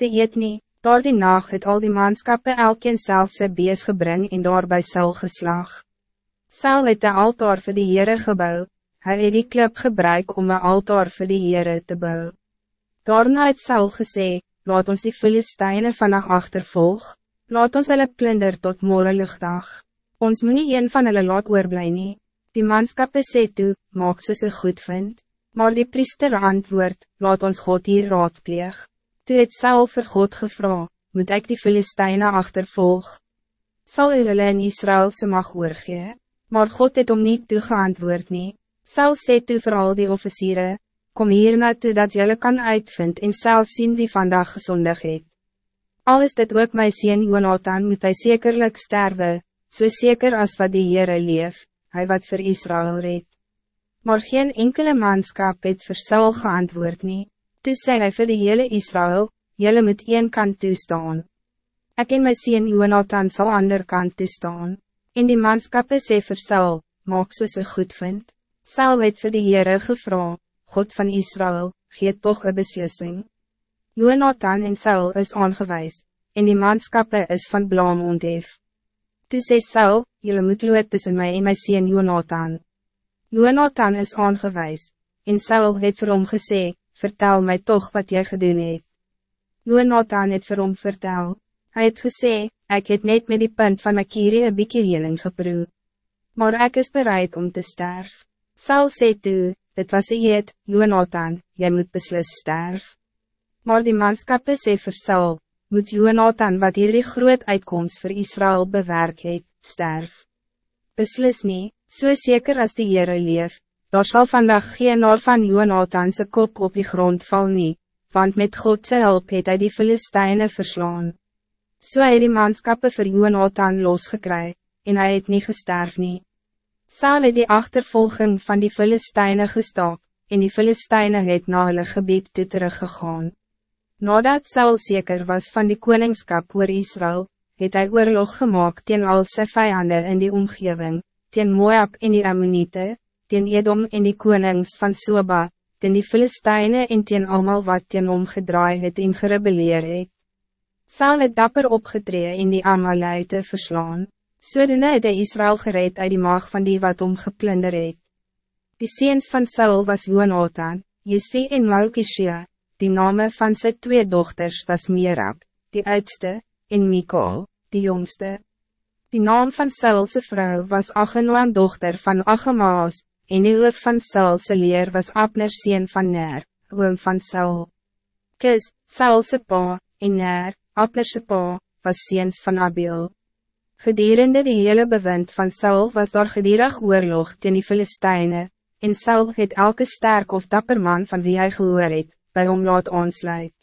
te eet nie. Door die nacht het al die manskappe elkeen self sy bees gebring en daar by Saul geslag. Saul het de altaar vir die Heere gebouw, hy het die klip gebruik om een altaar vir die Heere te bouwen. Daarna het Saul gesê, laat ons die Filisteine vannacht achtervolg, laat ons hulle plunder tot morgen luchtdag. Ons moet nie een van hulle laat oorblij nie. Die manskappe sê toe, maak soos goed vind, maar die priester antwoord, laat ons God hier raadpleeg. Toe het Saul vir God gevra, moet ik die Filisteine achtervolg? Sal u hulle in Israël se mag oorgee? Maar God het om niet toegeantwoord nie. Saul sê toe vir al die officieren, kom hier naartoe dat jullie kan uitvind en zelf zien wie vandaag gezondig het. Al is dit ook my sien Jonathan moet hij zekerlijk sterven, zo zeker als wat die Heere leef, hij wat voor Israël reed. Maar geen enkele manskap het vir Saul geantwoord nie. Toe sê hy vir die hele Israël, jylle moet een kant toestaan. Ek en my sien Jonathan sal ander kant toestaan. En die manskappe sê vir Saul, maak soos hy goed vind. Saul het vir die Heere gevra, God van Israël, gee toch een beslissing. Jonathan en Saul is aangewijs, en die manskappe is van blaam onthef. Toe sê Saul, jylle moet loop tussen my en my sien Jonathan. Jonathan is aangewijs, en Saul het vir hom gesê, vertel mij toch wat jij gedoen het. Jonathan het vir hom vertel, hy het gesê, ek het net met die punt van my kierie een bykie heling geproe. Maar ik is bereid om te sterf. Saul sê toe, dit was een eet, Jonathan, jy moet beslis sterf. Maar die manskappe sê vir Saul, moet Jonathan wat hierdie groot uitkomst voor Israël bewerk het, sterf. Beslis nie, so zeker als die Heere leef, Daar zal vandaag geen oor van Jonathanse kop op die grond val nie, want met Godse hulp het hy die Filisteine verslaan. So hy die manskappe vir Jonathan losgekry, en hij het niet gesterf nie. Saal het die achtervolging van die Filisteine gestap, en die Filisteine het na hulle gebied toe teruggegaan. Nadat Saul zeker was van die koningskap oor Israël, het hy oorlog gemaakt teen al sy vijanden in die omgeving, teen Moab en die Ammonite, teen Edom en die konings van Soba, teen die Filisteine en teen allemaal wat teen omgedraai het en gerebeleer het. Saul het dapper opgetree en die Amalite verslaan, sodoende het hy Israël gereed uit die maag van die wat omgeplunder het. Die seens van Saul was Jonathan, Jesvi en Malkishia, die name van zijn twee dochters was Mirab, die oudste, en Mikol, die jongste. Die naam van Saulse vrouw was Achenoam dochter van Achemaas, en die hoof van Saul se leer was Abner sien van Ner, oom van Saul. Kis, Saul se pa, en Ner, Abner se pa, was seens van Abiel. Gedurende die hele bewind van Saul was daar gedierig oorlog teen die Filisteine, en Saul het elke sterk of dapper man van wie hij gehoor het, by hom laat aansluit.